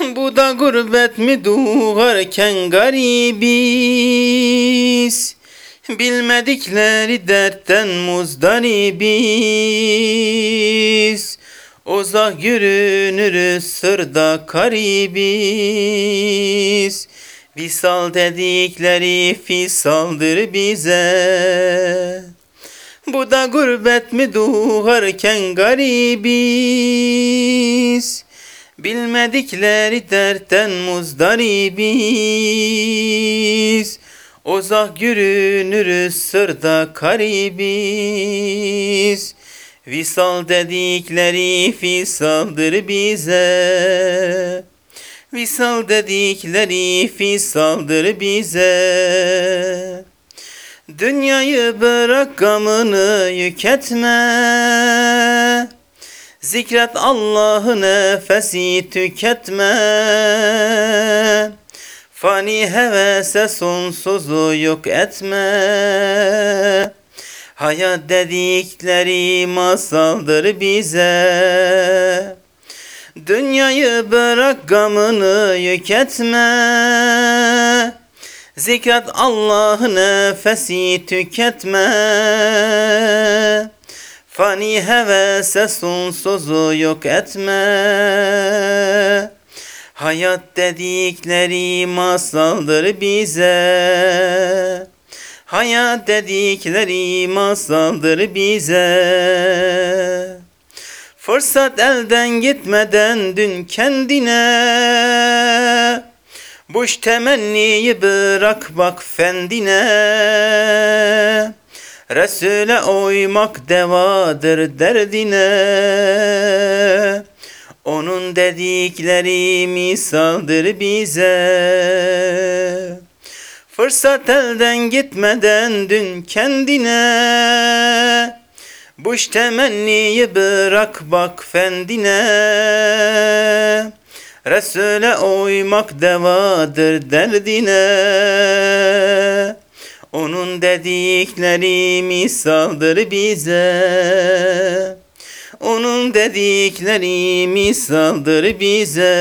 Bu da gurbet mi doğarken garibiz? Bilmedikleri dertten muzdaribiz. Uzak yürünürüz sırda karibiz. Visal dedikleri fisaldır bize. Bu da gurbet mi doğarken garibiz Bilmedikleri dertten muzdaribiz Uzak yürünürüz sırda karibiz Visal dedikleri fisaldır bize. Visal dedikleri fisaldır bize. Dünyayı bırak gamını yük etme Zikret Allah'ı nefesi tüketme. Fani hevese sonsuzu yok etme. Hayat dedikleri masaldır bize. Dünyayı bırak gamını yük etme. Zikret Allah'ı nefesi tüketme Fani hevese sonsuzu yok etme. Hayat dedikleri masaldır bize. Hayat dedikleri masaldır bize. Fırsat elden gitmeden dün kendine. Boş temenniyi bırak bak fendine Resul'e uymak devadır derdine. Onun dedikleri misaldır bize. Fırsat elden gitmeden dün kendine. Boş temenniyi bırak bak fendine. Resul'e uymak devadır derdine Onun dedikleri misaldır bize. Onun dedikleri misaldır bize